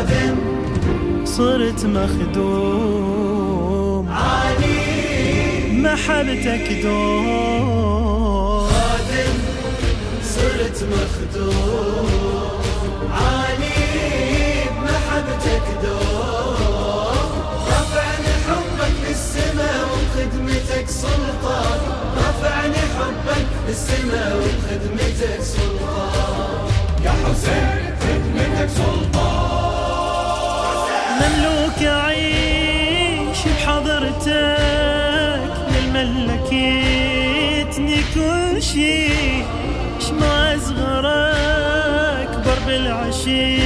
خادم صرت مخدوم. عاني محبتك دوم. مملوك أعيش بحضرتك للملكيتني كل شي ما أصغر أكبر بالعشي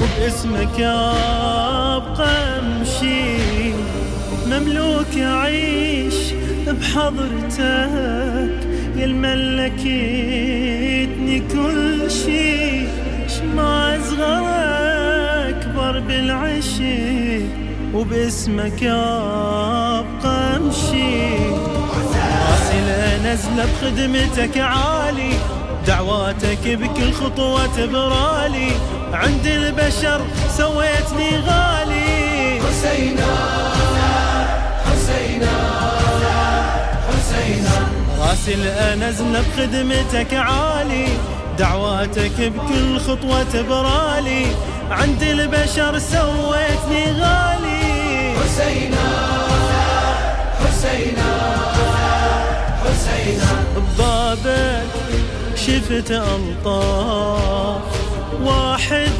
وباسمك أبقى أمشي. مملوك أعيش بحضرتك يا الملكيتني كل شي ما أصغر أكبر بالعشي وباسمك أبقى أمشي. راسي لا نزلة بخدمتك عالي دعواتك بكل خطوة تبرالي. عند البشر سويتني غالي. حسينا حسينا حسينا. راسي الأنزل بخدمتك عالي دعواتك بكل خطوة تبرالي. عند البشر سويتني غالي. حسينا حسينا حسينا. ببابك شفت ألطاف. واحد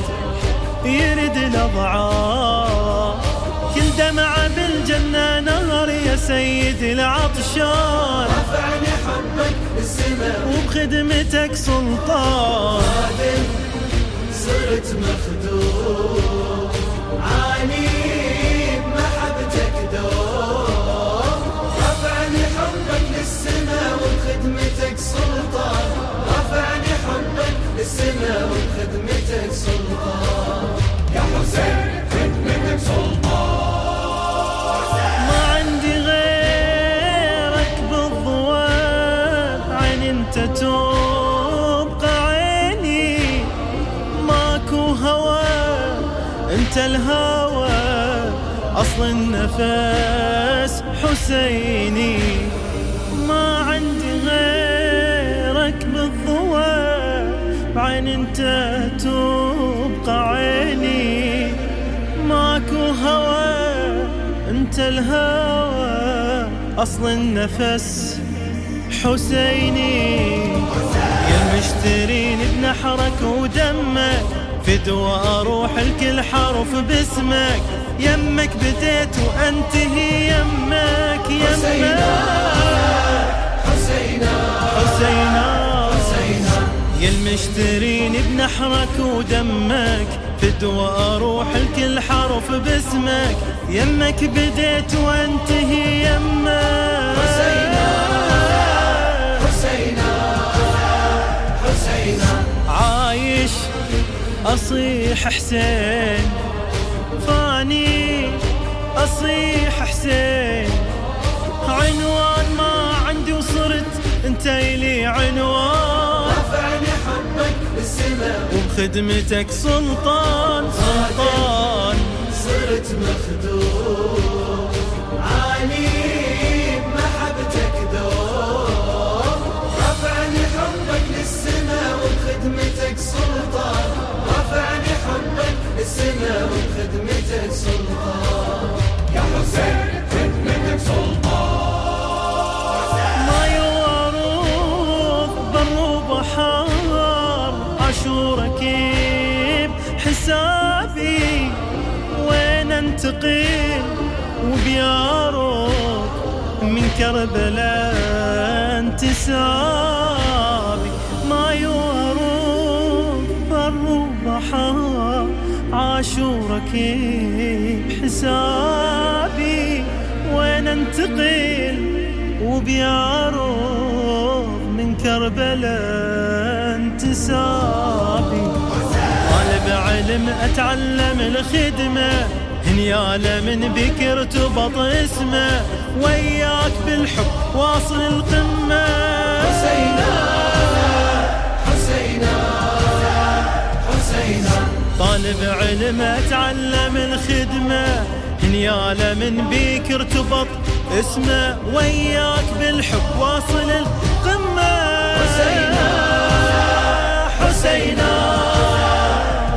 يرد الأضعاف. كل دمعة بالجنة نهر يا سيد العطشان. رفعني حبك للسماء وبخدمتك سلطان. صرت مخدوم. عاني الهوى. أصل النفس حسيني ما عندي غيرك بالضواب بعين أنت تبقى عيني ماكو هوى. أنت الهوى. أصل النفس حسيني. يا المشترين بنحرك ودمك فدوى أروح الكل حرف باسمك. يمك بديت وأنتهي يمك يمك. حسينا حسينا. حسينا يا المشترين بنحرك ودمك. فدوى أروح الكل حرف باسمك. يمك بديت وأنتهي يمك. حسينا أصيح حسين فاني أصيح حسين. عنوان ما عندي وصرت أنت لي عنوان. رفعني حبك للسماء وبخدمتك سلطان سلطان. صرت مخدوم. يا حسين خدمتك سلطان ما بر وبحار عاشورك بحسابي وين وبيارك من كربلاء انتسابي عاشورك بحسابي وين أنتقل؟ وبيعرض من كربلاء انتسابي. طالب علم أتعلم الخدمة. هنياله من بكر تبط اسمه. وياك بالحب واصل القمة. حسينا طالب علم اتعلم الخدمة هنياله من بيك ارتبط اسمه وياك بالحب واصل القمة. حسينا حسينا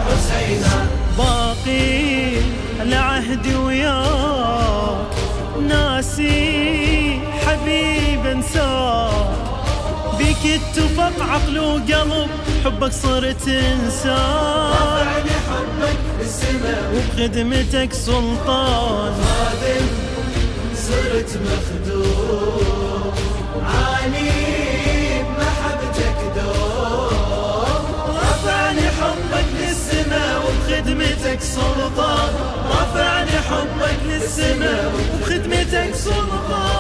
حسينا. باقي العهد وياك ناسي حبيب انساك. بيك اتفق عقل وقلب حبك صرت إنسان. رفعني حبك وبخدمتك سلطان. خادم صرت مخدوم. عاني بمحبتك دوم رفعني حبك للسماء وبخدمتك سلطان. رفعني حبك للسماء وبخدمتك سلطان.